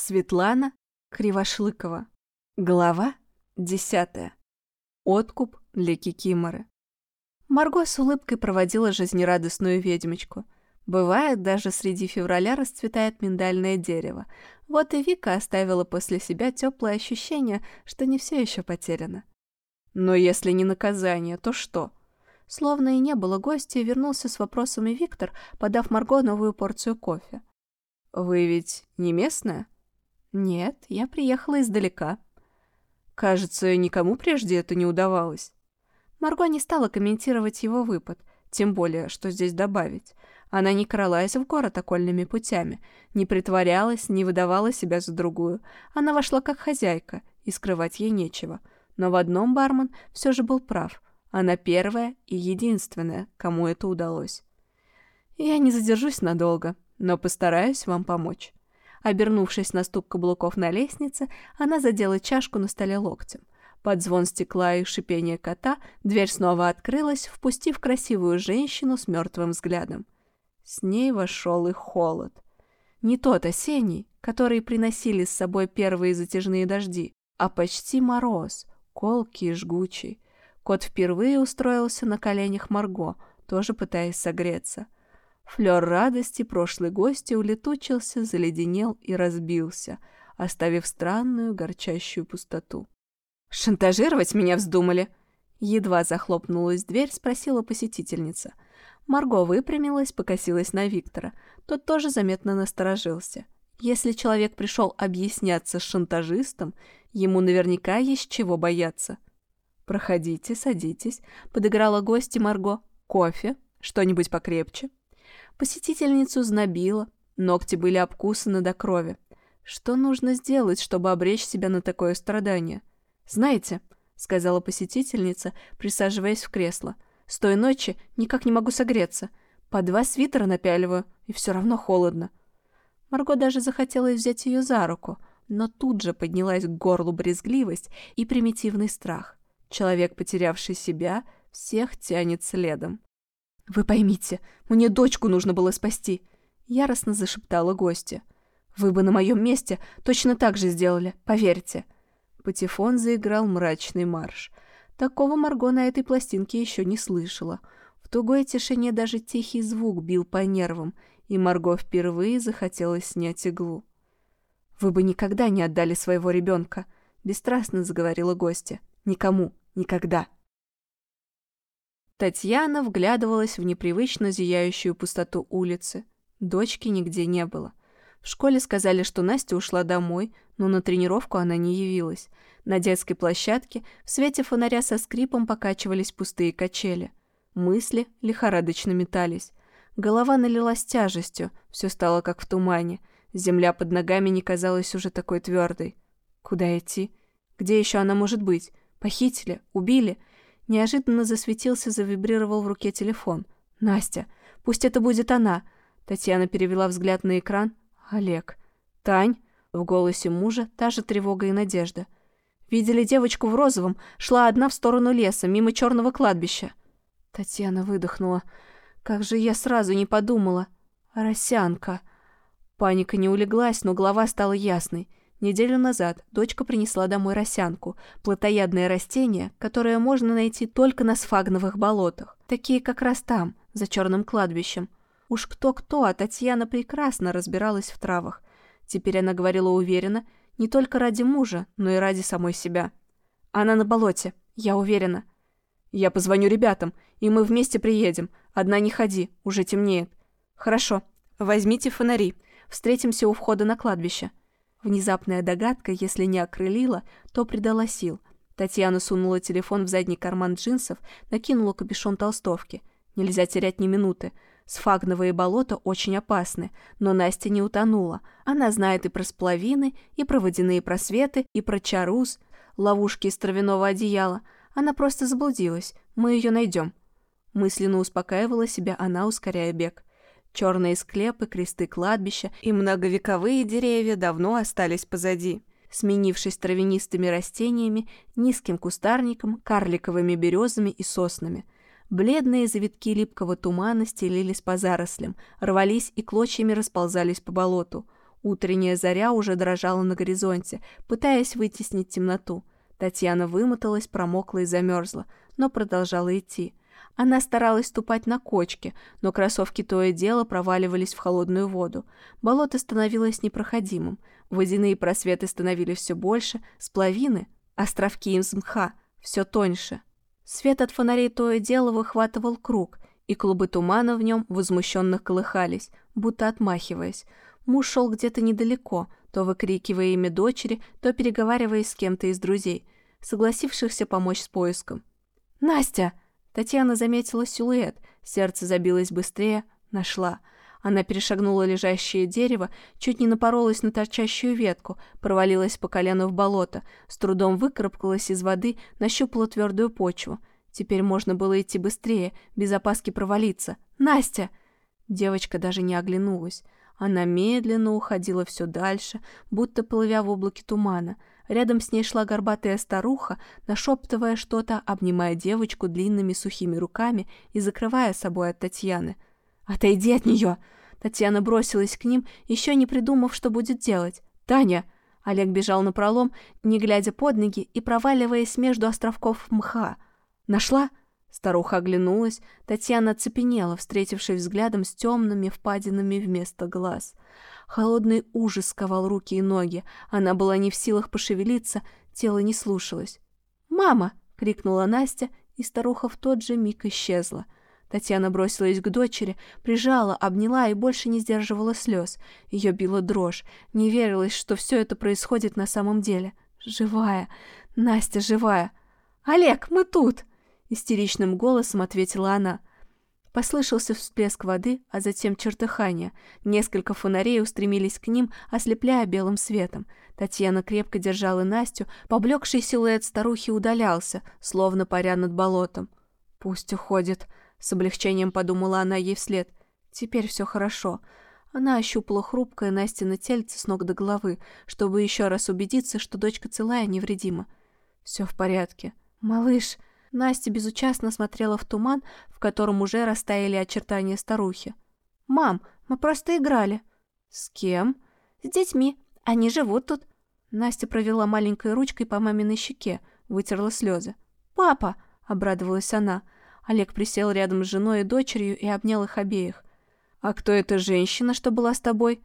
Светлана Кривошлыкова. Глава десятая. Откуп для Кикиморы. Марго с улыбкой проводила жизнерадостную ведьмочку. Бывает, даже среди февраля расцветает миндальное дерево. Вот и Вика оставила после себя теплое ощущение, что не все еще потеряно. Но если не наказание, то что? Словно и не было гостя, вернулся с вопросами Виктор, подав Марго новую порцию кофе. «Вы ведь не местная?» «Нет, я приехала издалека». Кажется, никому прежде это не удавалось. Марго не стала комментировать его выпад, тем более, что здесь добавить. Она не кралась в город окольными путями, не притворялась, не выдавала себя за другую. Она вошла как хозяйка, и скрывать ей нечего. Но в одном бармен все же был прав. Она первая и единственная, кому это удалось. Я не задержусь надолго, но постараюсь вам помочь. Обернувшись на стук каблуков на лестнице, она задела чашку на столе локтем. Под звон стекла и шипение кота дверь снова открылась, впустив красивую женщину с мертвым взглядом. С ней вошел и холод. Не тот осенний, который приносили с собой первые затяжные дожди, а почти мороз, колкий и жгучий. Кот впервые устроился на коленях Марго, тоже пытаясь согреться — Флёр радости прошлой гости улетучился, заледенел и разбился, оставив странную горчащую пустоту. «Шантажировать меня вздумали?» Едва захлопнулась дверь, спросила посетительница. Марго выпрямилась, покосилась на Виктора. Тот тоже заметно насторожился. Если человек пришел объясняться с шантажистом, ему наверняка есть чего бояться. «Проходите, садитесь», — подыграла гости Марго. «Кофе? Что-нибудь покрепче?» Посетительницу знобило, ногти были обкусаны до крови. Что нужно сделать, чтобы обречь себя на такое страдание? «Знаете», — сказала посетительница, присаживаясь в кресло, «с той ночи никак не могу согреться. По два свитера напяливаю, и все равно холодно». Марго даже захотелось взять ее за руку, но тут же поднялась к горлу брезгливость и примитивный страх. Человек, потерявший себя, всех тянет следом. «Вы поймите, мне дочку нужно было спасти», — яростно зашептала гостья. «Вы бы на моем месте точно так же сделали, поверьте». Патефон заиграл мрачный марш. Такого Марго на этой пластинке еще не слышала. В тугой тишине даже тихий звук бил по нервам, и Марго впервые захотелось снять иглу. «Вы бы никогда не отдали своего ребенка», — бесстрастно заговорила гостья. «Никому, никогда». Татьяна вглядывалась в непривычно зияющую пустоту улицы. Дочки нигде не было. В школе сказали, что Настя ушла домой, но на тренировку она не явилась. На детской площадке в свете фонаря со скрипом покачивались пустые качели. Мысли лихорадочно метались. Голова налилась тяжестью, все стало как в тумане. Земля под ногами не казалась уже такой твердой. Куда идти? Где еще она может быть? Похитили? Убили? Неожиданно засветился, завибрировал в руке телефон. «Настя! Пусть это будет она!» Татьяна перевела взгляд на экран. «Олег!» «Тань!» В голосе мужа та же тревога и надежда. «Видели девочку в розовом? Шла одна в сторону леса, мимо черного кладбища». Татьяна выдохнула. «Как же я сразу не подумала!» «Росянка!» Паника не улеглась, но голова стала ясной. Неделю назад дочка принесла домой росянку, плотоядное растение, которое можно найти только на сфагновых болотах, такие как раз там, за черным кладбищем. Уж кто-кто, а Татьяна прекрасно разбиралась в травах. Теперь она говорила уверенно, не только ради мужа, но и ради самой себя. Она на болоте, я уверена. Я позвоню ребятам, и мы вместе приедем. Одна не ходи, уже темнеет. Хорошо, возьмите фонари. Встретимся у входа на кладбище. Внезапная догадка, если не окрылила, то придала сил. Татьяна сунула телефон в задний карман джинсов, накинула капюшон толстовки. Нельзя терять ни минуты. Сфагновые болота очень опасны, но Настя не утонула. Она знает и про сплавины, и про водяные просветы, и про чарус, ловушки из травяного одеяла. Она просто заблудилась. Мы ее найдем. Мысленно успокаивала себя она, ускоряя бег. Черные склепы, кресты кладбища и многовековые деревья давно остались позади, сменившись травянистыми растениями, низким кустарником, карликовыми березами и соснами. Бледные завитки липкого тумана стелились по зарослям, рвались и клочьями расползались по болоту. Утренняя заря уже дрожала на горизонте, пытаясь вытеснить темноту. Татьяна вымоталась, промокла и замерзла, но продолжала идти. Она старалась ступать на кочке, но кроссовки то и дело проваливались в холодную воду. Болото становилось непроходимым. Водяные просветы становились все больше, сплавины, островки из мха, все тоньше. Свет от фонарей то и дело выхватывал круг, и клубы тумана в нем возмущенно колыхались, будто отмахиваясь. Муж шел где-то недалеко, то выкрикивая имя дочери, то переговариваясь с кем-то из друзей, согласившихся помочь с поиском. «Настя!» Татьяна заметила силуэт, сердце забилось быстрее, нашла. Она перешагнула лежащее дерево, чуть не напоролась на торчащую ветку, провалилась по колено в болото, с трудом выкарабкалась из воды, нащупала твердую почву. Теперь можно было идти быстрее, без опаски провалиться. «Настя!» Девочка даже не оглянулась. Она медленно уходила все дальше, будто плывя в облаке тумана. Рядом с ней шла горбатая старуха, нашептывая что-то, обнимая девочку длинными сухими руками и закрывая собой от Татьяны. «Отойди от нее!» Татьяна бросилась к ним, еще не придумав, что будет делать. «Таня!» Олег бежал на пролом, не глядя под ноги и проваливаясь между островков мха. «Нашла?» Старуха оглянулась, Татьяна оцепенела, встретившись взглядом с темными впадинами вместо глаз. Холодный ужас сковал руки и ноги, она была не в силах пошевелиться, тело не слушалось. «Мама!» — крикнула Настя, и старуха в тот же миг исчезла. Татьяна бросилась к дочери, прижала, обняла и больше не сдерживала слез. Ее била дрожь, не верилось, что все это происходит на самом деле. «Живая! Настя живая!» «Олег, мы тут!» Истеричным голосом ответила она. Послышался всплеск воды, а затем чертыхание. Несколько фонарей устремились к ним, ослепляя белым светом. Татьяна крепко держала Настю, поблекший силуэт старухи удалялся, словно паря над болотом. «Пусть уходит», — с облегчением подумала она ей вслед. «Теперь все хорошо». Она ощупала хрупкое Настя на тельце с ног до головы, чтобы еще раз убедиться, что дочка целая и невредима. «Все в порядке». «Малыш», Настя безучастно смотрела в туман, в котором уже растаяли очертания старухи. «Мам, мы просто играли». «С кем?» «С детьми. Они живут тут». Настя провела маленькой ручкой по маминой щеке, вытерла слезы. «Папа!» — обрадовалась она. Олег присел рядом с женой и дочерью и обнял их обеих. «А кто эта женщина, что была с тобой?»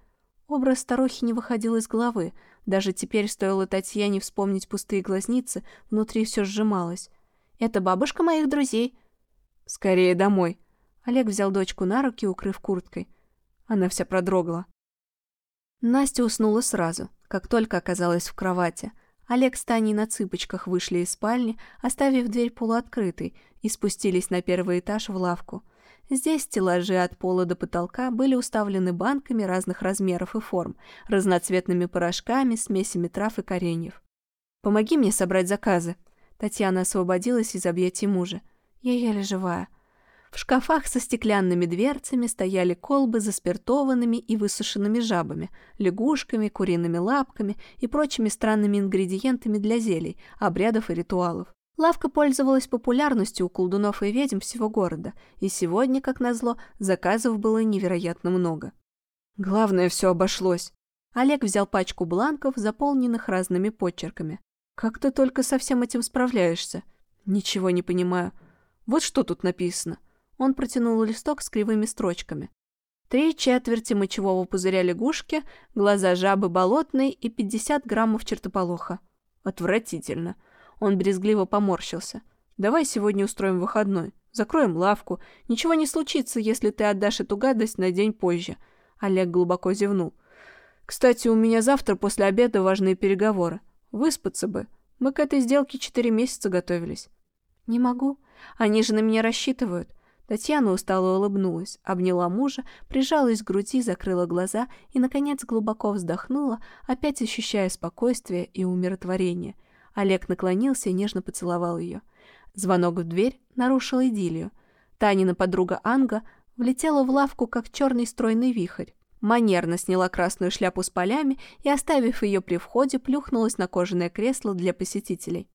Образ старухи не выходил из головы. Даже теперь стоило Татьяне вспомнить пустые глазницы, внутри все сжималось. Это бабушка моих друзей». «Скорее домой». Олег взял дочку на руки, укрыв курткой. Она вся продрогла. Настя уснула сразу, как только оказалась в кровати. Олег с Таней на цыпочках вышли из спальни, оставив дверь полуоткрытой, и спустились на первый этаж в лавку. Здесь стеллажи от пола до потолка были уставлены банками разных размеров и форм, разноцветными порошками, смесями трав и кореньев. «Помоги мне собрать заказы», Татьяна освободилась из объятий мужа. Я еле живая. В шкафах со стеклянными дверцами стояли колбы с заспиртованными и высушенными жабами, лягушками, куриными лапками и прочими странными ингредиентами для зелий, обрядов и ритуалов. Лавка пользовалась популярностью у колдунов и ведьм всего города, и сегодня, как назло, заказов было невероятно много. Главное, все обошлось. Олег взял пачку бланков, заполненных разными почерками. Как ты только со всем этим справляешься? Ничего не понимаю. Вот что тут написано. Он протянул листок с кривыми строчками. Три четверти мочевого пузыря лягушки, глаза жабы болотной и 50 граммов чертополоха. Отвратительно. Он брезгливо поморщился. Давай сегодня устроим выходной. Закроем лавку. Ничего не случится, если ты отдашь эту гадость на день позже. Олег глубоко зевнул. Кстати, у меня завтра после обеда важные переговоры. Выспаться бы. Мы к этой сделке четыре месяца готовились. Не могу. Они же на меня рассчитывают. Татьяна устало улыбнулась, обняла мужа, прижалась к груди, закрыла глаза и, наконец, глубоко вздохнула, опять ощущая спокойствие и умиротворение. Олег наклонился и нежно поцеловал ее. Звонок в дверь нарушил идиллию. Танина подруга Анга влетела в лавку, как черный стройный вихрь манерно сняла красную шляпу с полями и, оставив ее при входе, плюхнулась на кожаное кресло для посетителей.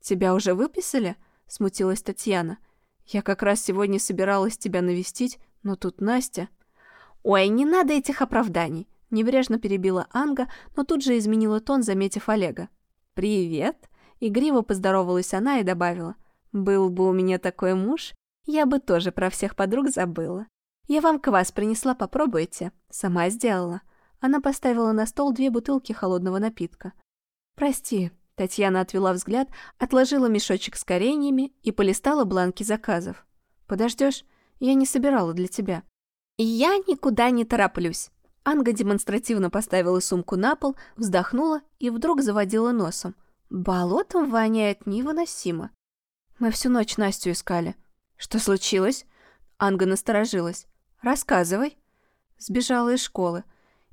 «Тебя уже выписали?» — смутилась Татьяна. «Я как раз сегодня собиралась тебя навестить, но тут Настя...» «Ой, не надо этих оправданий!» Небрежно перебила Анга, но тут же изменила тон, заметив Олега. «Привет!» Игриво поздоровалась она и добавила. «Был бы у меня такой муж, я бы тоже про всех подруг забыла. Я вам квас принесла, попробуйте. Сама сделала». Она поставила на стол две бутылки холодного напитка. «Прости», — Татьяна отвела взгляд, отложила мешочек с кореньями и полистала бланки заказов. «Подождешь? Я не собирала для тебя». «Я никуда не тороплюсь». Анга демонстративно поставила сумку на пол, вздохнула и вдруг заводила носом. Болотом воняет невыносимо. Мы всю ночь Настю искали. Что случилось? Анга насторожилась. Рассказывай. Сбежала из школы.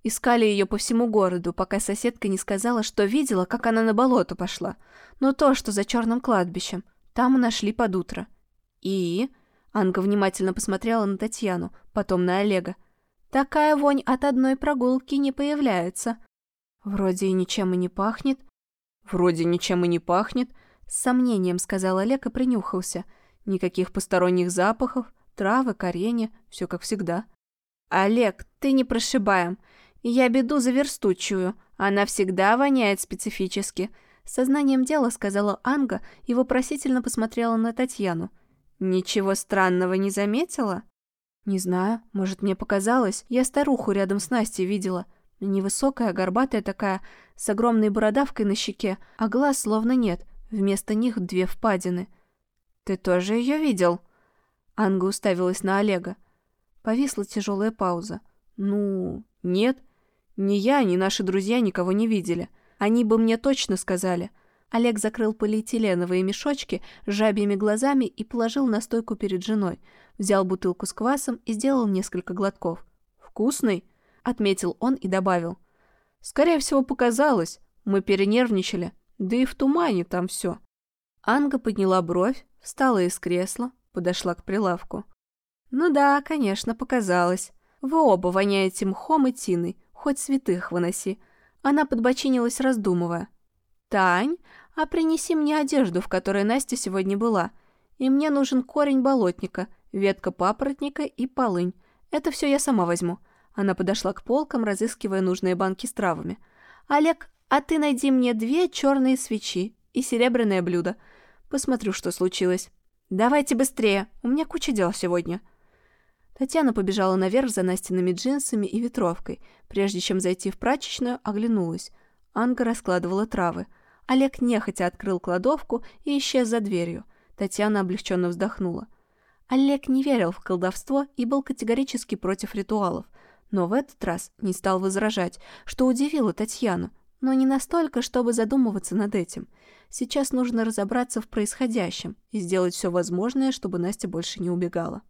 Искали ее по всему городу, пока соседка не сказала, что видела, как она на болото пошла. Но то, что за черным кладбищем. Там нашли под утро. И... Анга внимательно посмотрела на Татьяну, потом на Олега. Такая вонь от одной прогулки не появляется. Вроде и ничем и не пахнет. «Вроде ничем и не пахнет», — с сомнением сказал Олег и принюхался. Никаких посторонних запахов, травы, коренья, все как всегда. «Олег, ты не прошибаем. Я беду за версту. Она всегда воняет специфически», — сознанием дела сказала Анга и вопросительно посмотрела на Татьяну. «Ничего странного не заметила?» «Не знаю. Может, мне показалось. Я старуху рядом с Настей видела. Невысокая, горбатая такая, с огромной бородавкой на щеке, а глаз словно нет, вместо них две впадины. «Ты тоже ее видел?» Анга уставилась на Олега. Повисла тяжелая пауза. «Ну, нет. Ни я, ни наши друзья никого не видели. Они бы мне точно сказали». Олег закрыл полиэтиленовые мешочки жабьими глазами и положил на стойку перед женой. Взял бутылку с квасом и сделал несколько глотков. «Вкусный?» — отметил он и добавил. «Скорее всего, показалось. Мы перенервничали. Да и в тумане там все». Анга подняла бровь, встала из кресла, подошла к прилавку. «Ну да, конечно, показалось. Вы оба воняете мхом и тиной, хоть святых выноси». Она подбочинилась, раздумывая. «Тань, а принеси мне одежду, в которой Настя сегодня была. И мне нужен корень болотника, ветка папоротника и полынь. Это все я сама возьму. Она подошла к полкам, разыскивая нужные банки с травами. «Олег, а ты найди мне две черные свечи и серебряное блюдо. Посмотрю, что случилось. Давайте быстрее, у меня куча дел сегодня». Татьяна побежала наверх за Настиными джинсами и ветровкой. Прежде чем зайти в прачечную, оглянулась. Анга раскладывала травы. Олег нехотя открыл кладовку и исчез за дверью. Татьяна облегченно вздохнула. Олег не верил в колдовство и был категорически против ритуалов – но в этот раз не стал возражать, что удивило Татьяну, но не настолько, чтобы задумываться над этим. Сейчас нужно разобраться в происходящем и сделать все возможное, чтобы Настя больше не убегала.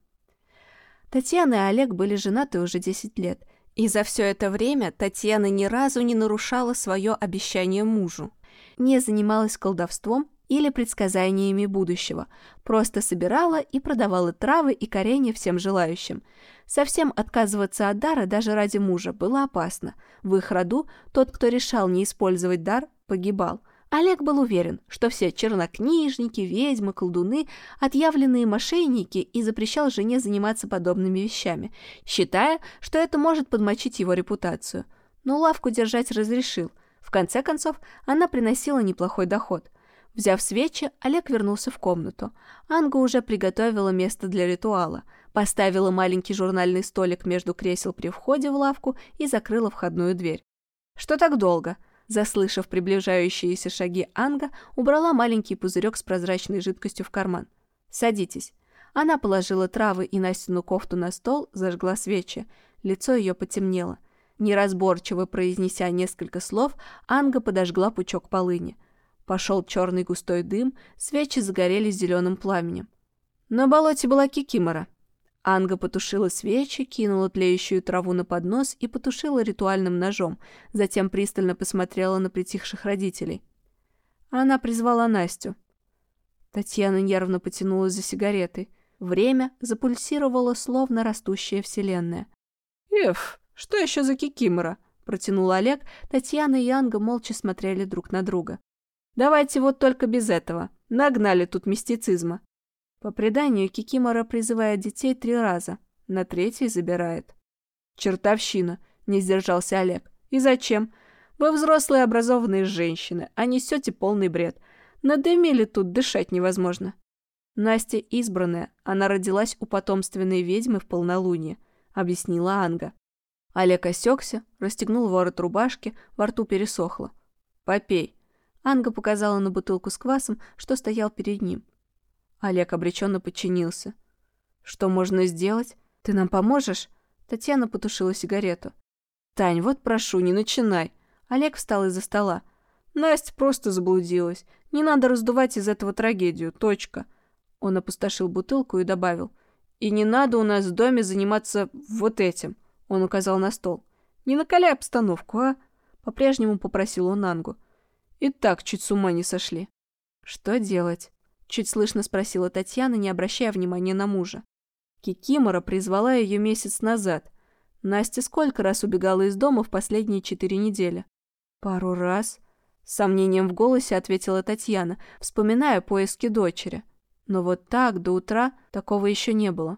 Татьяна и Олег были женаты уже 10 лет, и за все это время Татьяна ни разу не нарушала свое обещание мужу. Не занималась колдовством или предсказаниями будущего, просто собирала и продавала травы и коренья всем желающим – Совсем отказываться от дара даже ради мужа было опасно. В их роду тот, кто решал не использовать дар, погибал. Олег был уверен, что все чернокнижники, ведьмы, колдуны – отъявленные мошенники и запрещал жене заниматься подобными вещами, считая, что это может подмочить его репутацию. Но лавку держать разрешил. В конце концов, она приносила неплохой доход – Взяв свечи, Олег вернулся в комнату. Анга уже приготовила место для ритуала, поставила маленький журнальный столик между кресел при входе в лавку и закрыла входную дверь. «Что так долго?» Заслышав приближающиеся шаги Анга, убрала маленький пузырек с прозрачной жидкостью в карман. «Садитесь». Она положила травы и Настину кофту на стол, зажгла свечи. Лицо ее потемнело. Неразборчиво произнеся несколько слов, Анга подожгла пучок полыни – Пошел черный густой дым, свечи загорелись зеленым пламенем. На болоте была кикимора. Анга потушила свечи, кинула тлеющую траву на поднос и потушила ритуальным ножом, затем пристально посмотрела на притихших родителей. Она призвала Настю. Татьяна нервно потянулась за сигаретой. Время запульсировало, словно растущая вселенная. «Эф, что еще за кикимора?» — протянул Олег. Татьяна и Анга молча смотрели друг на друга. Давайте вот только без этого. Нагнали тут мистицизма. По преданию, Кикимора призывает детей три раза, на третий забирает. Чертовщина. Не сдержался Олег. «И зачем? Вы взрослые образованные женщины, а несете полный бред. Надымили тут, дышать невозможно». Настя избранная, она родилась у потомственной ведьмы в полнолуние, объяснила Анга. Олег осекся, расстегнул ворот рубашки, во рту пересохло. «Попей». Анга показала на бутылку с квасом, что стоял перед ним. Олег обреченно подчинился. «Что можно сделать? Ты нам поможешь?» Татьяна потушила сигарету. «Тань, вот прошу, не начинай». Олег встал из-за стола. «Настя просто заблудилась. Не надо раздувать из этого трагедию. Точка». Он опустошил бутылку и добавил. «И не надо у нас в доме заниматься вот этим». Он указал на стол. «Не накаляй обстановку, а?» По-прежнему попросил он Ангу. «И так чуть с ума не сошли». «Что делать?» Чуть слышно спросила Татьяна, не обращая внимания на мужа. Кикимора призвала ее месяц назад. Настя сколько раз убегала из дома в последние четыре недели? Пару раз. С сомнением в голосе ответила Татьяна, вспоминая поиски дочери. Но вот так до утра такого еще не было.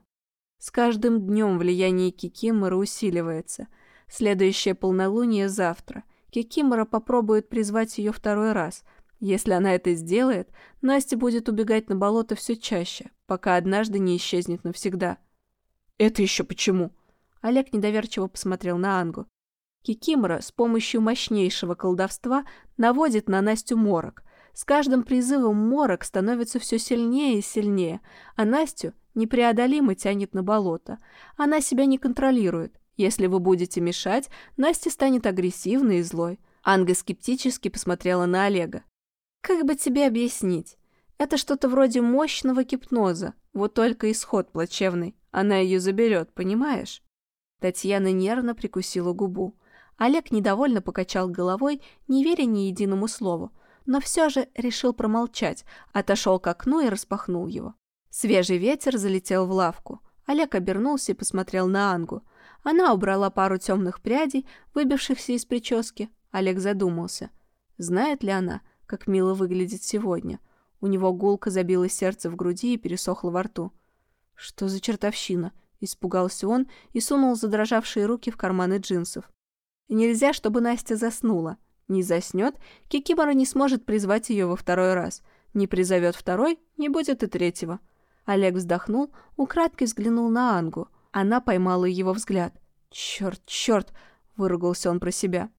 С каждым днем влияние Кикимора усиливается. Следующее полнолуние завтра. Кикимора попробует призвать ее второй раз. Если она это сделает, Настя будет убегать на болото все чаще, пока однажды не исчезнет навсегда. «Это еще почему?» Олег недоверчиво посмотрел на Ангу. Кикимора с помощью мощнейшего колдовства наводит на Настю морок. С каждым призывом морок становится все сильнее и сильнее, а Настю непреодолимо тянет на болото. Она себя не контролирует. Если вы будете мешать, Настя станет агрессивной и злой. Анга скептически посмотрела на Олега. «Как бы тебе объяснить? Это что-то вроде мощного гипноза, вот только исход плачевный. Она ее заберет, понимаешь?» Татьяна нервно прикусила губу. Олег недовольно покачал головой, не веря ни единому слову, но все же решил промолчать, отошел к окну и распахнул его. Свежий ветер залетел в лавку. Олег обернулся и посмотрел на Ангу. Она убрала пару темных прядей, выбившихся из прически. Олег задумался. Знает ли она, как мило выглядит сегодня? У него гулко забилось сердце в груди и пересохло во рту. «Что за чертовщина?» – испугался он и сунул задрожавшие руки в карманы джинсов. «Нельзя, чтобы Настя заснула. Не заснет, Кикимора не сможет призвать ее во второй раз. Не призовет второй, не будет и третьего». Олег вздохнул, украдкой взглянул на Ангу. Она поймала его взгляд. «Черт, черт!» — выругался он про себя.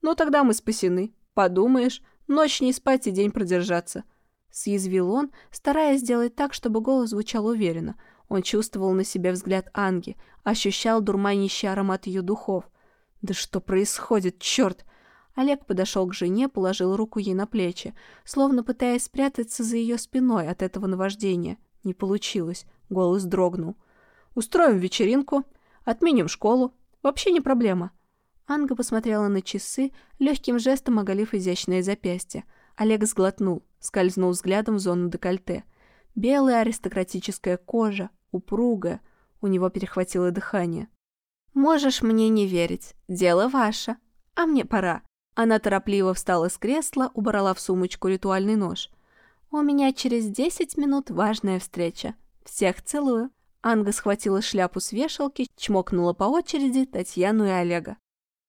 «Ну тогда мы спасены. Подумаешь, ночь не спать и день продержаться». Съязвил он, стараясь сделать так, чтобы голос звучал уверенно. Он чувствовал на себе взгляд Анги, ощущал дурманящий аромат ее духов. «Да что происходит, черт!» Олег подошел к жене, положил руку ей на плечи, словно пытаясь спрятаться за ее спиной от этого наваждения. Не получилось. Голос дрогнул. «Устроим вечеринку. Отменим школу. Вообще не проблема». Анга посмотрела на часы, легким жестом оголив изящное запястье. Олег сглотнул, скользнул взглядом в зону декольте. Белая аристократическая кожа, упругая. У него перехватило дыхание. «Можешь мне не верить. Дело ваше. А мне пора». Она торопливо встала с кресла, убрала в сумочку ритуальный нож – «У меня через десять минут важная встреча. Всех целую». Анга схватила шляпу с вешалки, чмокнула по очереди Татьяну и Олега.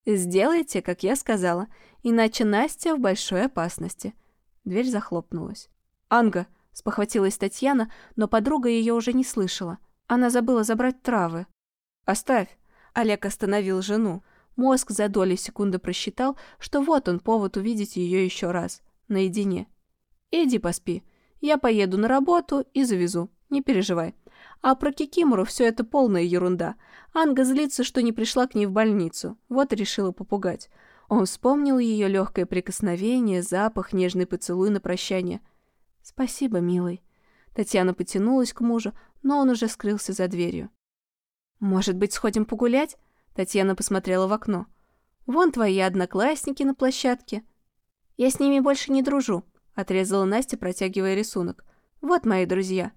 «Сделайте, как я сказала, иначе Настя в большой опасности». Дверь захлопнулась. «Анга!» — спохватилась Татьяна, но подруга ее уже не слышала. Она забыла забрать травы. «Оставь!» — Олег остановил жену. Мозг за доли секунды просчитал, что вот он повод увидеть ее еще раз, наедине. Иди поспи. Я поеду на работу и завезу. Не переживай. А про Кикимору все это полная ерунда. Анга злится, что не пришла к ней в больницу. Вот и решила попугать. Он вспомнил ее легкое прикосновение, запах, нежный поцелуй на прощание. «Спасибо, милый». Татьяна потянулась к мужу, но он уже скрылся за дверью. «Может быть, сходим погулять?» Татьяна посмотрела в окно. «Вон твои одноклассники на площадке. Я с ними больше не дружу. — отрезала Настя, протягивая рисунок. «Вот мои друзья».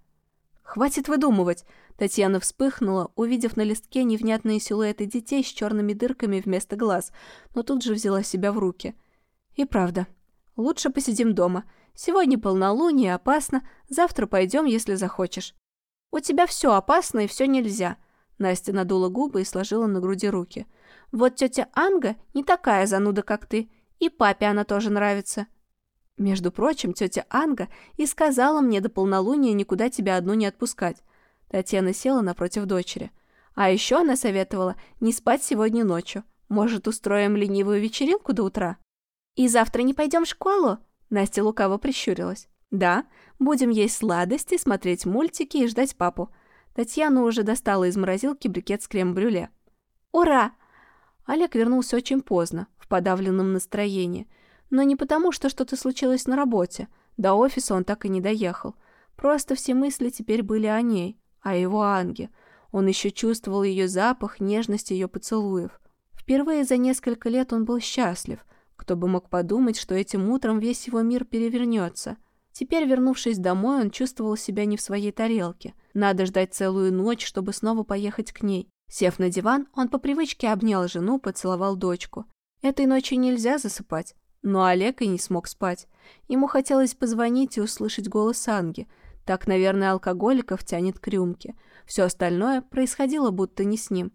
«Хватит выдумывать!» Татьяна вспыхнула, увидев на листке невнятные силуэты детей с черными дырками вместо глаз, но тут же взяла себя в руки. «И правда. Лучше посидим дома. Сегодня полнолуние, опасно. Завтра пойдем, если захочешь». «У тебя все опасно и все нельзя», Настя надула губы и сложила на груди руки. Вот тетя Анга не такая зануда, как ты, и папе она тоже нравится. Между прочим, тетя Анга и сказала мне до полнолуния никуда тебя одну не отпускать. Татьяна села напротив дочери. А еще она советовала не спать сегодня ночью. Может, устроим ленивую вечеринку до утра? И завтра не пойдем в школу? Настя лукаво прищурилась. Да, будем есть сладости, смотреть мультики и ждать папу. Татьяна уже достала из морозилки брикет с крем-брюле. Ура! Олег вернулся очень поздно, в подавленном настроении. Но не потому, что что-то случилось на работе. До офиса он так и не доехал. Просто все мысли теперь были о ней, о его Анге. Он еще чувствовал ее запах, нежность ее поцелуев. Впервые за несколько лет он был счастлив. Кто бы мог подумать, что этим утром весь его мир перевернется. Теперь, вернувшись домой, он чувствовал себя не в своей тарелке. Надо ждать целую ночь, чтобы снова поехать к ней. Сев на диван, он по привычке обнял жену, поцеловал дочку. Этой ночью нельзя засыпать. Но Олег и не смог спать. Ему хотелось позвонить и услышать голос Анги. Так, наверное, алкоголиков тянет к рюмке. Все остальное происходило будто не с ним.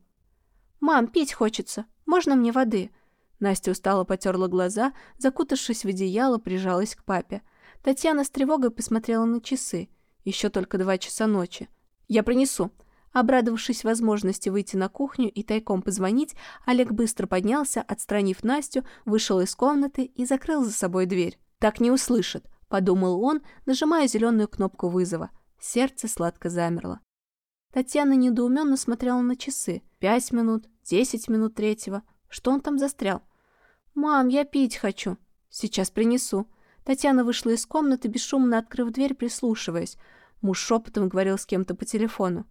«Мам, пить хочется. Можно мне воды?» Настя устало потерла глаза, закутавшись в одеяло, прижалась к папе. Татьяна с тревогой посмотрела на часы. Еще только два часа ночи. «Я принесу», Обрадовавшись возможности выйти на кухню и тайком позвонить, Олег быстро поднялся, отстранив Настю, вышел из комнаты и закрыл за собой дверь. «Так не услышит», — подумал он, нажимая зеленую кнопку вызова. Сердце сладко замерло. Татьяна недоуменно смотрела на часы. Пять минут, десять минут третьего. Что он там застрял? «Мам, я пить хочу». «Сейчас принесу». Татьяна вышла из комнаты, бесшумно открыв дверь, прислушиваясь. Муж шепотом говорил с кем-то по телефону.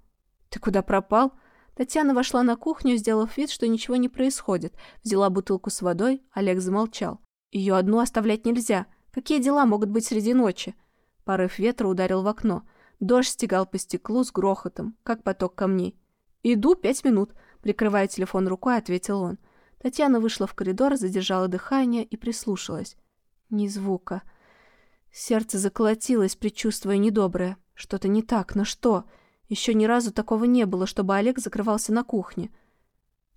«Ты куда пропал?» Татьяна вошла на кухню, сделав вид, что ничего не происходит. Взяла бутылку с водой, Олег замолчал. Ее одну оставлять нельзя. Какие дела могут быть среди ночи? Порыв ветра ударил в окно. Дождь стегал по стеклу с грохотом, как поток камней. «Иду пять минут», — прикрывая телефон рукой, ответил он. Татьяна вышла в коридор, задержала дыхание и прислушалась. Ни звука. Сердце заколотилось, предчувствуя недоброе. Что-то не так, но что? Еще ни разу такого не было, чтобы Олег закрывался на кухне.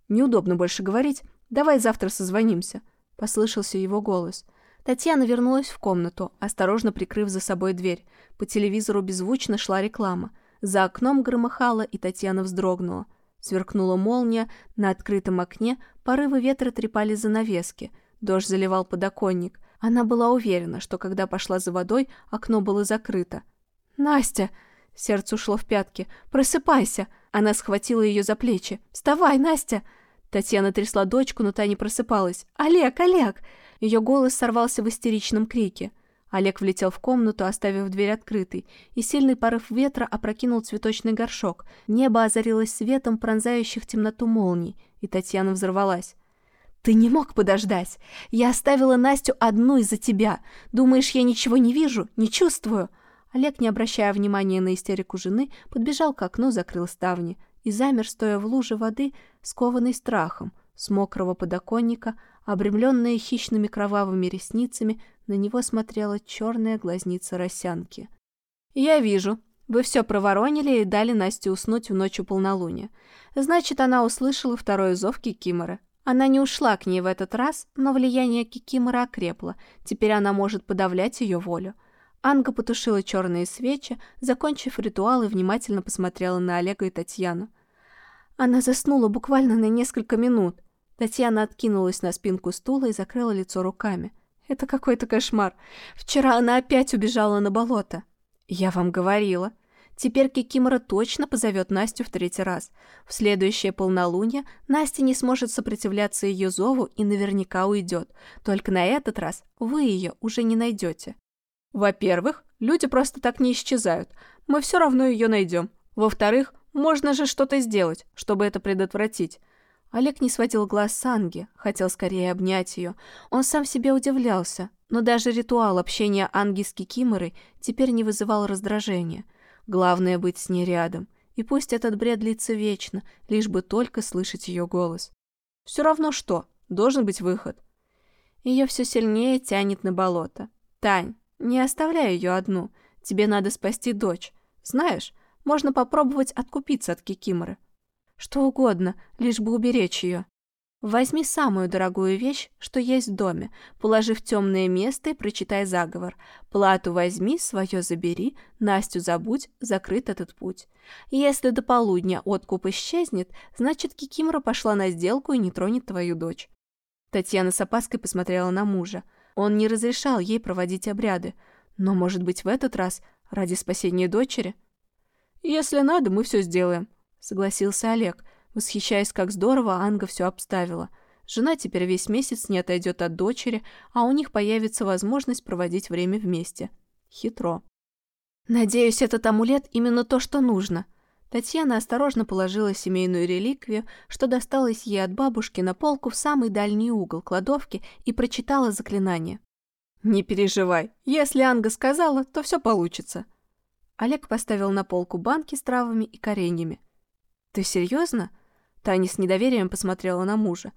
«Неудобно больше говорить. Давай завтра созвонимся», — послышался его голос. Татьяна вернулась в комнату, осторожно прикрыв за собой дверь. По телевизору беззвучно шла реклама. За окном громыхало, и Татьяна вздрогнула. Сверкнула молния, на открытом окне порывы ветра трепали занавески. Дождь заливал подоконник. Она была уверена, что когда пошла за водой, окно было закрыто. «Настя!» Сердце ушло в пятки. «Просыпайся!» Она схватила ее за плечи. «Вставай, Настя!» Татьяна трясла дочку, но та не просыпалась. «Олег, Олег!» Ее голос сорвался в истеричном крике. Олег влетел в комнату, оставив дверь открытой, и сильный порыв ветра опрокинул цветочный горшок. Небо озарилось светом пронзающих темноту молний, и Татьяна взорвалась. «Ты не мог подождать! Я оставила Настю одну из-за тебя! Думаешь, я ничего не вижу, не чувствую?» Олег, не обращая внимания на истерику жены, подбежал к окну, закрыл ставни и замер, стоя в луже воды, скованный страхом. С мокрого подоконника, обремленная хищными кровавыми ресницами, на него смотрела черная глазница росянки. «Я вижу. Вы все проворонили и дали Насте уснуть в ночь у полнолуния. Значит, она услышала второй зов Кикимора. Она не ушла к ней в этот раз, но влияние Кикимора окрепло. Теперь она может подавлять ее волю. Анга потушила черные свечи, закончив ритуал и внимательно посмотрела на Олега и Татьяну. Она заснула буквально на несколько минут. Татьяна откинулась на спинку стула и закрыла лицо руками. Это какой-то кошмар. Вчера она опять убежала на болото. Я вам говорила. Теперь Кикимора точно позовет Настю в третий раз. В следующее полнолуние Настя не сможет сопротивляться ее зову и наверняка уйдет. Только на этот раз вы ее уже не найдете. Во-первых, люди просто так не исчезают. Мы все равно ее найдем. Во-вторых, можно же что-то сделать, чтобы это предотвратить. Олег не сводил глаз с Анги, хотел скорее обнять ее. Он сам себе удивлялся, но даже ритуал общения Анги с Кикиморой теперь не вызывал раздражения. Главное быть с ней рядом. И пусть этот бред длится вечно, лишь бы только слышать ее голос. Все равно что, должен быть выход. Ее все сильнее тянет на болото. Тань, не оставляй ее одну. Тебе надо спасти дочь. Знаешь, можно попробовать откупиться от Кикиморы. Что угодно, лишь бы уберечь ее. Возьми самую дорогую вещь, что есть в доме, положи в темное место и прочитай заговор. Плату возьми, свое забери, Настю забудь, закрыт этот путь. Если до полудня откуп исчезнет, значит, Кикимора пошла на сделку и не тронет твою дочь. Татьяна с опаской посмотрела на мужа. Он не разрешал ей проводить обряды. Но, может быть, в этот раз ради спасения дочери? «Если надо, мы все сделаем», — согласился Олег, восхищаясь, как здорово Анга все обставила. Жена теперь весь месяц не отойдет от дочери, а у них появится возможность проводить время вместе. Хитро. «Надеюсь, этот амулет именно то, что нужно». Татьяна осторожно положила семейную реликвию, что досталось ей от бабушки, на полку в самый дальний угол кладовки и прочитала заклинание. «Не переживай, если Анга сказала, то все получится». Олег поставил на полку банки с травами и кореньями. «Ты серьезно?» Таня с недоверием посмотрела на мужа.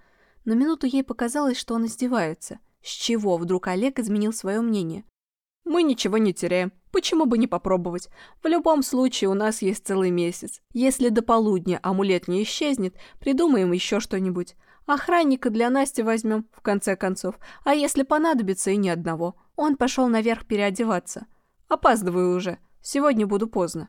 На минуту ей показалось, что он издевается. С чего вдруг Олег изменил свое мнение? «Мы ничего не теряем. Почему бы не попробовать? В любом случае у нас есть целый месяц. Если до полудня амулет не исчезнет, придумаем еще что-нибудь. Охранника для Насти возьмем, в конце концов. А если понадобится, и ни одного. Он пошел наверх переодеваться. Опаздываю уже. Сегодня буду поздно».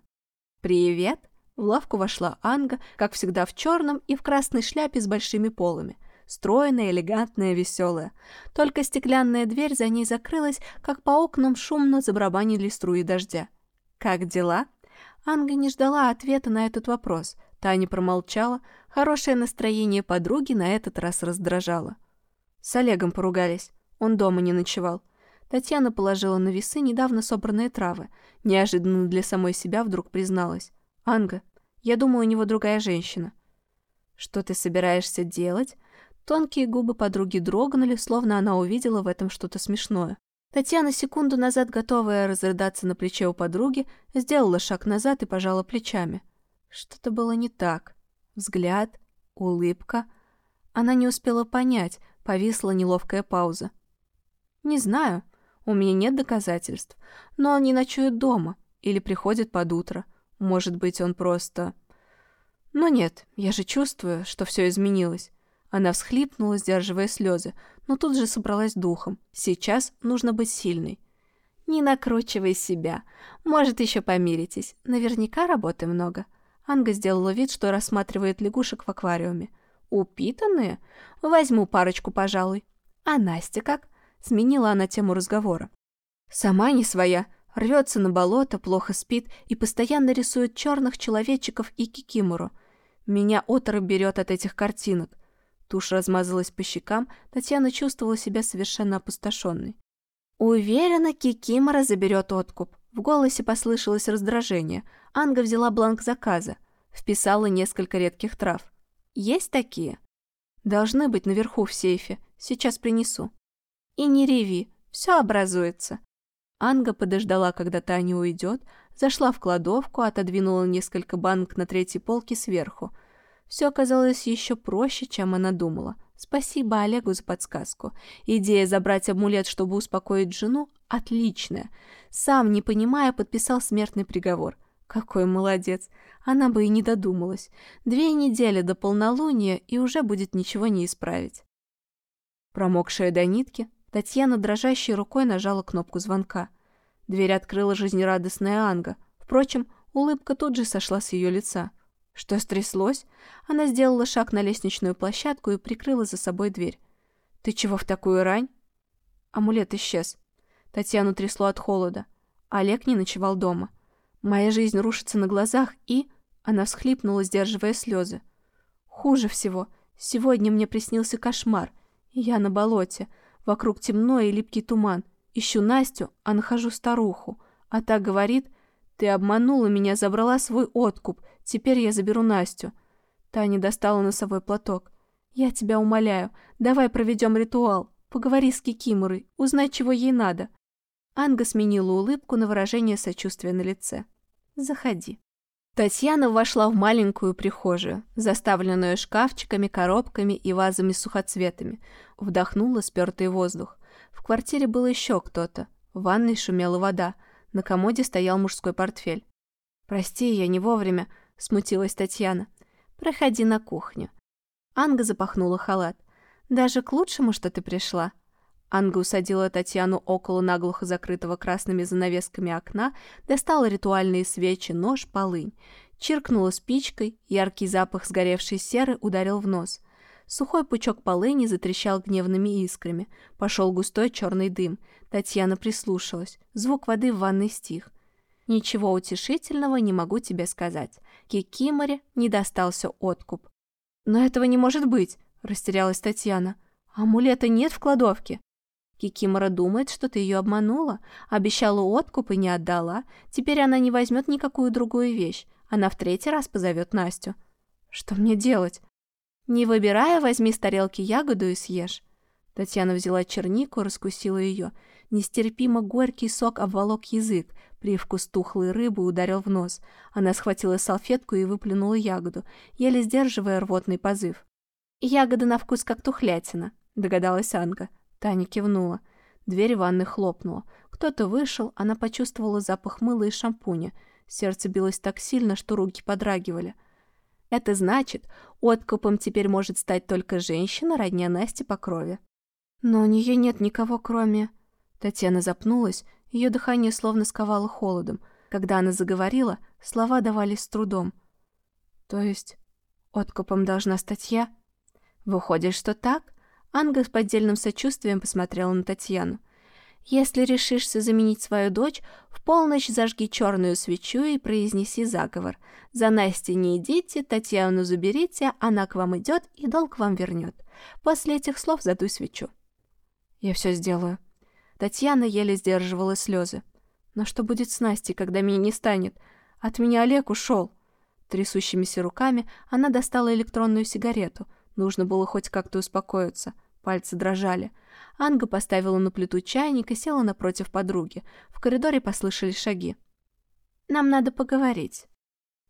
«Привет!» В лавку вошла Анга, как всегда в черном и в красной шляпе с большими полами. Стройная, элегантная, веселая. Только стеклянная дверь за ней закрылась, как по окнам шумно забарабанили струи дождя. «Как дела?» Анга не ждала ответа на этот вопрос. Таня промолчала. Хорошее настроение подруги на этот раз раздражало. С Олегом поругались. Он дома не ночевал. Татьяна положила на весы недавно собранные травы. Неожиданно для самой себя вдруг призналась. «Анга, я думаю, у него другая женщина». «Что ты собираешься делать?» Тонкие губы подруги дрогнули, словно она увидела в этом что-то смешное. Татьяна, секунду назад готовая разрыдаться на плече у подруги, сделала шаг назад и пожала плечами. Что-то было не так. Взгляд, улыбка. Она не успела понять, повисла неловкая пауза. «Не знаю, у меня нет доказательств, но он не ночует дома или приходит под утро. Может быть, он просто... Но нет, я же чувствую, что все изменилось. Она всхлипнула, сдерживая слезы, но тут же собралась духом. Сейчас нужно быть сильной. Не накручивай себя. Может, еще помиритесь. Наверняка работы много. Анга сделала вид, что рассматривает лягушек в аквариуме. Упитанные? Возьму парочку, пожалуй. А Настя как? Сменила она тему разговора. Сама не своя. Рвется на болото, плохо спит и постоянно рисует черных человечиков и кикимору. Меня оторопь берет от этих картинок. Тушь размазалась по щекам, Татьяна чувствовала себя совершенно опустошенной. «Уверена, Кикимора заберет откуп». В голосе послышалось раздражение. Анга взяла бланк заказа. Вписала несколько редких трав. «Есть такие?» «Должны быть наверху в сейфе. Сейчас принесу». «И не реви. Все образуется». Анга подождала, когда Таня уйдет, зашла в кладовку, отодвинула несколько банок на третьей полке сверху. Все оказалось еще проще, чем она думала. Спасибо Олегу за подсказку. Идея забрать амулет, чтобы успокоить жену, отличная. Сам, не понимая, подписал смертный приговор. Какой молодец. Она бы и не додумалась. Две недели до полнолуния, и уже будет ничего не исправить. Промокшая до нитки, Татьяна дрожащей рукой нажала кнопку звонка. Дверь открыла жизнерадостная Анга. Впрочем, улыбка тут же сошла с ее лица. Что стряслось? Она сделала шаг на лестничную площадку и прикрыла за собой дверь. «Ты чего в такую рань?» Амулет исчез. Татьяну трясло от холода. Олег не ночевал дома. Моя жизнь рушится на глазах, и... Она всхлипнула, сдерживая слезы. Хуже всего. Сегодня мне приснился кошмар. Я на болоте. Вокруг темно и липкий туман. Ищу Настю, а нахожу старуху. А та говорит, ты обманула меня, забрала свой откуп. Теперь я заберу Настю. Таня достала носовой платок. Я тебя умоляю, давай проведем ритуал. Поговори с Кикиморой, узнай, чего ей надо. Анга сменила улыбку на выражение сочувствия на лице. Заходи. Татьяна вошла в маленькую прихожую, заставленную шкафчиками, коробками и вазами с сухоцветами. Вдохнула спертый воздух. В квартире был еще кто-то. В ванной шумела вода. На комоде стоял мужской портфель. «Прости, я не вовремя», — смутилась Татьяна. «Проходи на кухню». Анга запахнула халат. Даже к лучшему, что ты пришла. Анга усадила Татьяну около наглухо закрытого красными занавесками окна, достала ритуальные свечи, нож, полынь. Чиркнула спичкой, яркий запах сгоревшей серы ударил в нос. Сухой пучок полыни затрещал гневными искрами. Пошел густой черный дым. Татьяна прислушалась. Звук воды в ванной стих. «Ничего утешительного не могу тебе сказать. Кикиморе не достался откуп». «Но этого не может быть!» – растерялась Татьяна. «Амулета нет в кладовке». Кикимора думает, что ты ее обманула, обещала откуп и не отдала. Теперь она не возьмет никакую другую вещь. Она в третий раз позовет Настю. Что мне делать? Не выбирая, возьми с тарелки ягоду и съешь. Татьяна взяла чернику, раскусила ее. Нестерпимо горький сок обволок язык, привкус тухлой рыбы ударил в нос. Она схватила салфетку и выплюнула ягоду, еле сдерживая рвотный позыв. «Ягода на вкус как тухлятина», — догадалась Анка. Таня кивнула. Дверь ванны хлопнула. Кто-то вышел, она почувствовала запах мыла и шампуня. Сердце билось так сильно, что руки подрагивали. Это значит, откупом теперь может стать только женщина, родня Насти по крови. Но у нее нет никого, кроме... Татьяна запнулась, ее дыхание словно сковало холодом. Когда она заговорила, слова давались с трудом. То есть, откупом должна стать я? Выходит, что так? Анга с поддельным сочувствием посмотрела на Татьяну. «Если решишься заменить свою дочь, в полночь зажги черную свечу и произнеси заговор. За Настей не идите, Татьяну заберите, она к вам идет и долг вам вернет. После этих слов задуй свечу». «Я все сделаю». Татьяна еле сдерживала слезы. «Но что будет с Настей, когда меня не станет? От меня Олег ушел». Трясущимися руками она достала электронную сигарету — Нужно было хоть как-то успокоиться. Пальцы дрожали. Анга поставила на плиту чайник и села напротив подруги. В коридоре послышались шаги. «Нам надо поговорить».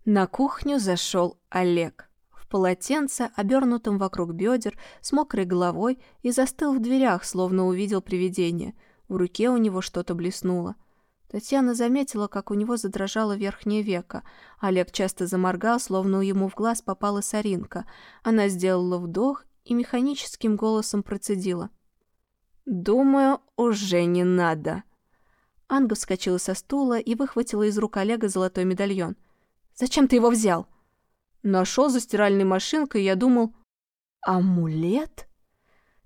На кухню зашел Олег. В полотенце, обернутом вокруг бедер, с мокрой головой и застыл в дверях, словно увидел привидение. В руке у него что-то блеснуло. Татьяна заметила, как у него задрожало верхнее веко. Олег часто заморгал, словно ему в глаз попала соринка. Она сделала вдох и механическим голосом процедила. «Думаю, уже не надо». Анга вскочила со стула и выхватила из рук Олега золотой медальон. «Зачем ты его взял?» «Нашел за стиральной машинкой, я думал...» «Амулет?»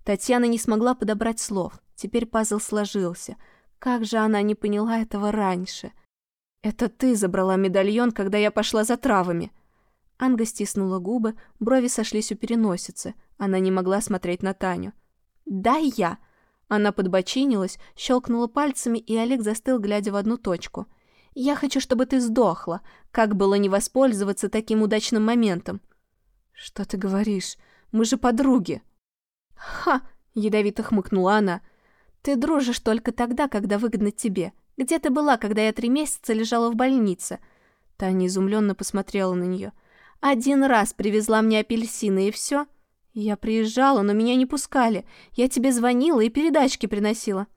Татьяна не смогла подобрать слов. Теперь пазл сложился — как же она не поняла этого раньше? Это ты забрала медальон, когда я пошла за травами. Анга стиснула губы, брови сошлись у переносицы. Она не могла смотреть на Таню. «Да, я!» Она подбочинилась, щелкнула пальцами, и Олег застыл, глядя в одну точку. «Я хочу, чтобы ты сдохла. Как было не воспользоваться таким удачным моментом?» «Что ты говоришь? Мы же подруги!» «Ха!» — ядовито хмыкнула она. Ты дружишь только тогда, когда выгодно тебе. Где ты была, когда я три месяца лежала в больнице?» Таня изумленно посмотрела на нее. «Один раз привезла мне апельсины, и все. Я приезжала, но меня не пускали. Я тебе звонила и передачки приносила».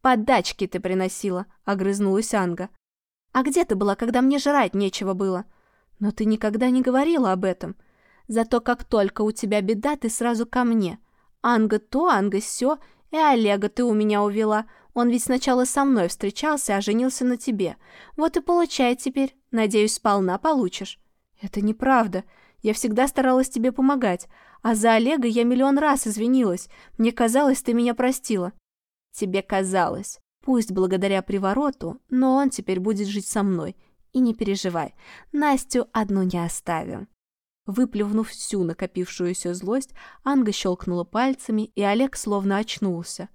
«Подачки ты приносила», — огрызнулась Анга. «А где ты была, когда мне жрать нечего было?» «Но ты никогда не говорила об этом. Зато как только у тебя беда, ты сразу ко мне. Анга то, Анга сё, и Олега ты у меня увела. Он ведь сначала со мной встречался, а женился на тебе. Вот и получай теперь. Надеюсь, сполна получишь». «Это неправда. Я всегда старалась тебе помогать. А за Олега я миллион раз извинилась. Мне казалось, ты меня простила». «Тебе казалось. Пусть благодаря привороту, но он теперь будет жить со мной. И не переживай, Настю одну не оставим». Выплюнув всю накопившуюся злость, Анга щелкнула пальцами, и Олег словно очнулся.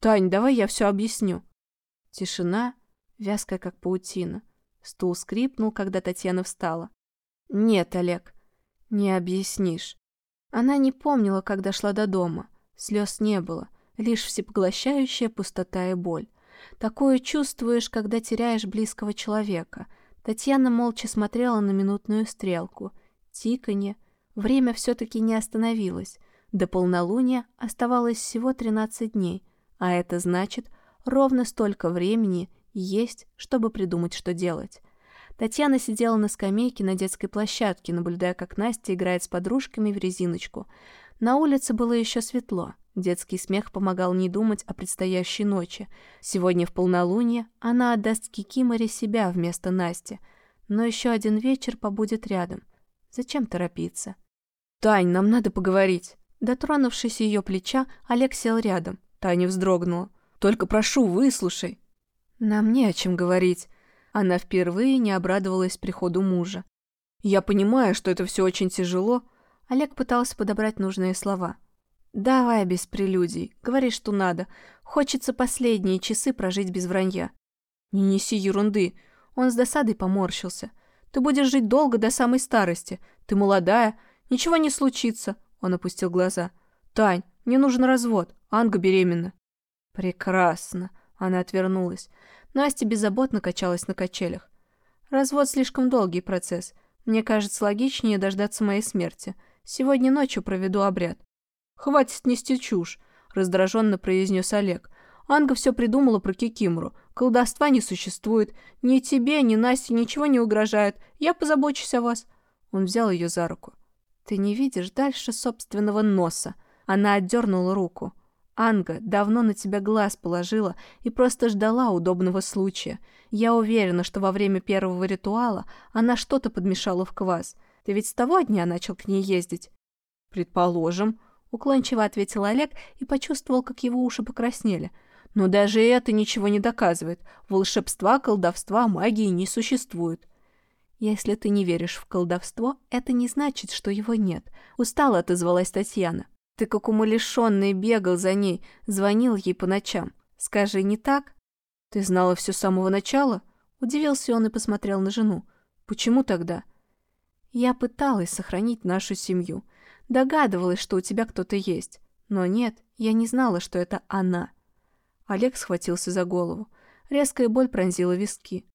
«Тань, давай я все объясню». Тишина, вязкая как паутина. Стул скрипнул, когда Татьяна встала. «Нет, Олег, не объяснишь». Она не помнила, когда шла до дома. Слез не было, лишь всепоглощающая пустота и боль. Такое чувствуешь, когда теряешь близкого человека. Татьяна молча смотрела на минутную стрелку — тиканье. Время все-таки не остановилось. До полнолуния оставалось всего 13 дней, а это значит, ровно столько времени есть, чтобы придумать, что делать. Татьяна сидела на скамейке на детской площадке, наблюдая, как Настя играет с подружками в резиночку. На улице было еще светло. Детский смех помогал не думать о предстоящей ночи. Сегодня в полнолуние она отдаст Кикиморе себя вместо Насти. Но еще один вечер побудет рядом. Зачем торопиться? «Тань, нам надо поговорить!» Дотронувшись ее плеча, Олег сел рядом. Таня вздрогнула. «Только прошу, выслушай!» «Нам не о чем говорить». Она впервые не обрадовалась приходу мужа. «Я понимаю, что это все очень тяжело». Олег пытался подобрать нужные слова. «Давай без прелюдий. Говори, что надо. Хочется последние часы прожить без вранья». «Не неси ерунды». Он с досадой поморщился. «Ты будешь жить долго до самой старости. Ты молодая. Ничего не случится». Он опустил глаза. «Тань, мне нужен развод. Анга беременна». «Прекрасно». Она отвернулась. Настя беззаботно качалась на качелях. «Развод слишком долгий процесс. Мне кажется, логичнее дождаться моей смерти. Сегодня ночью проведу обряд». «Хватит нести чушь», — раздраженно произнес Олег. «Анга все придумала про Кикимору. Колдовства не существует. Ни тебе, ни Насте ничего не угрожает. Я позабочусь о вас». Он взял ее за руку. «Ты не видишь дальше собственного носа». Она отдернула руку. Анга давно на тебя глаз положила и просто ждала удобного случая. Я уверена, что во время первого ритуала она что-то подмешала в квас. Ты ведь с того дня начал к ней ездить?» «Предположим», — уклончиво ответил Олег и почувствовал, как его уши покраснели. «Но даже это ничего не доказывает. Волшебства, колдовства, магии не существует». «Если ты не веришь в колдовство, это не значит, что его нет», — устало отозвалась Татьяна. Ты как умалишенный бегал за ней, звонил ей по ночам. Скажи, не так? Ты знала все с самого начала? Удивился он и посмотрел на жену. Почему тогда? Я пыталась сохранить нашу семью. Догадывалась, что у тебя кто-то есть. Но нет, я не знала, что это она. Олег схватился за голову. Резкая боль пронзила виски.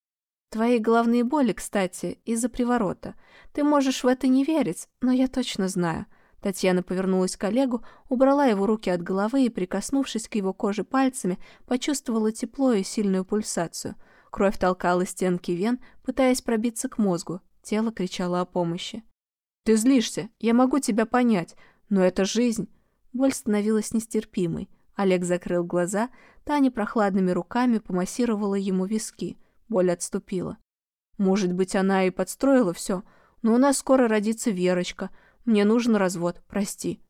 Твои головные боли, кстати, из-за приворота. Ты можешь в это не верить, но я точно знаю. Татьяна повернулась к Олегу, убрала его руки от головы и, прикоснувшись к его коже пальцами, почувствовала тепло и сильную пульсацию. Кровь толкала стенки вен, пытаясь пробиться к мозгу. Тело кричало о помощи. «Ты злишься, я могу тебя понять, но это жизнь!» Боль становилась нестерпимой. Олег закрыл глаза, Таня прохладными руками помассировала ему виски. Боль отступила. «Может быть, она и подстроила все, но у нас скоро родится Верочка», мне нужен развод, прости».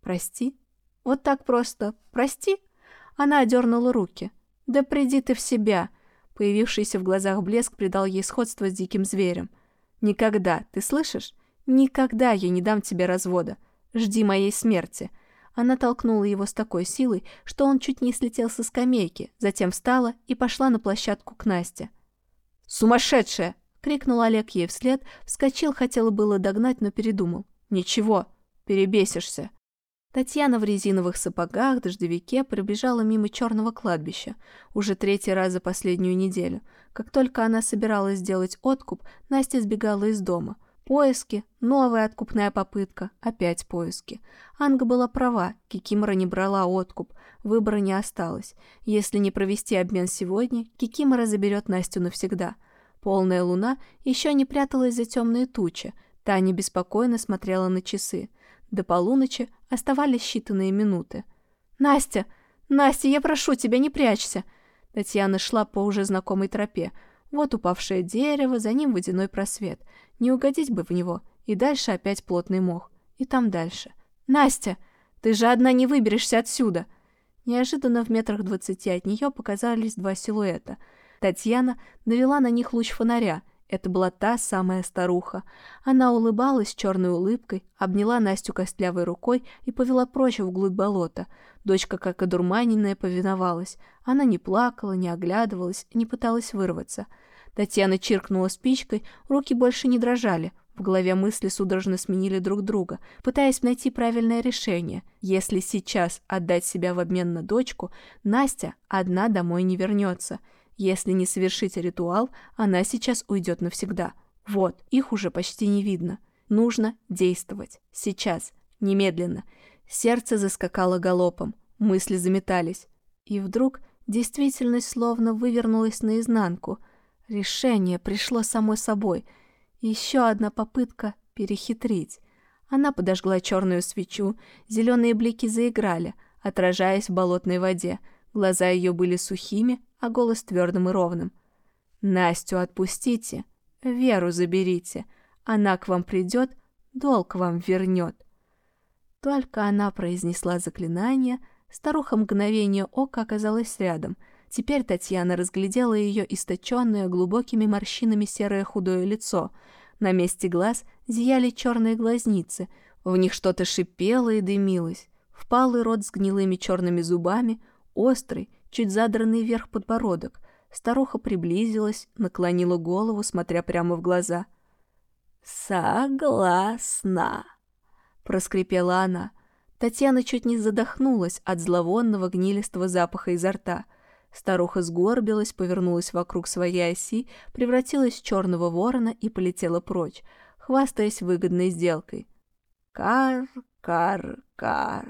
«Прости? Вот так просто. Прости?» Она одернула руки. «Да приди ты в себя!» Появившийся в глазах блеск придал ей сходство с диким зверем. «Никогда, ты слышишь? Никогда я не дам тебе развода. Жди моей смерти». Она толкнула его с такой силой, что он чуть не слетел со скамейки, затем встала и пошла на площадку к Насте. «Сумасшедшая!» — крикнул Олег ей вслед, вскочил, хотела было догнать, но передумал. «Ничего, перебесишься». Татьяна в резиновых сапогах, дождевике пробежала мимо черного кладбища, уже третий раз за последнюю неделю. Как только она собиралась сделать откуп, Настя сбегала из дома. Поиски, новая откупная попытка, опять поиски. Анга была права, Кикимора не брала откуп, выбора не осталось. Если не провести обмен сегодня, Кикимора заберет Настю навсегда. Полная луна еще не пряталась за темные тучи, Таня беспокойно смотрела на часы. До полуночи оставались считанные минуты. «Настя! Настя, я прошу тебя, не прячься!» Татьяна шла по уже знакомой тропе. Вот упавшее дерево, за ним водяной просвет. Не угодить бы в него. И дальше опять плотный мох. И там дальше. «Настя! Ты же одна не выберешься отсюда!» Неожиданно в метрах двадцати от нее показались два силуэта. Татьяна навела на них луч фонаря — это была та самая старуха. Она улыбалась черной улыбкой, обняла Настю костлявой рукой и повела прочь вглубь болота. Дочка, как одурманенная, повиновалась. Она не плакала, не оглядывалась, не пыталась вырваться. Татьяна чиркнула спичкой, руки больше не дрожали. В голове мысли судорожно сменили друг друга, пытаясь найти правильное решение. Если сейчас отдать себя в обмен на дочку, Настя одна домой не вернется — если не совершить ритуал, она сейчас уйдет навсегда. Вот, их уже почти не видно. Нужно действовать. Сейчас. Немедленно. Сердце заскакало галопом. Мысли заметались. И вдруг действительность словно вывернулась наизнанку. Решение пришло само собой. Еще одна попытка перехитрить. Она подожгла черную свечу, зеленые блики заиграли, отражаясь в болотной воде. Глаза ее были сухими, а голос твердым и ровным. «Настю отпустите, Веру заберите. Она к вам придет, долг вам вернет». Только она произнесла заклинание, старуха мгновение ока оказалась рядом. Теперь Татьяна разглядела ее источенное глубокими морщинами серое худое лицо. На месте глаз зияли черные глазницы, в них что-то шипело и дымилось. Впалый рот с гнилыми черными зубами, острый, чуть задранный вверх подбородок. Старуха приблизилась, наклонила голову, смотря прямо в глаза. «Согласна», — проскрипела она. Татьяна чуть не задохнулась от зловонного гнилистого запаха изо рта. Старуха сгорбилась, повернулась вокруг своей оси, превратилась в черного ворона и полетела прочь, хвастаясь выгодной сделкой. «Кар, кар, кар».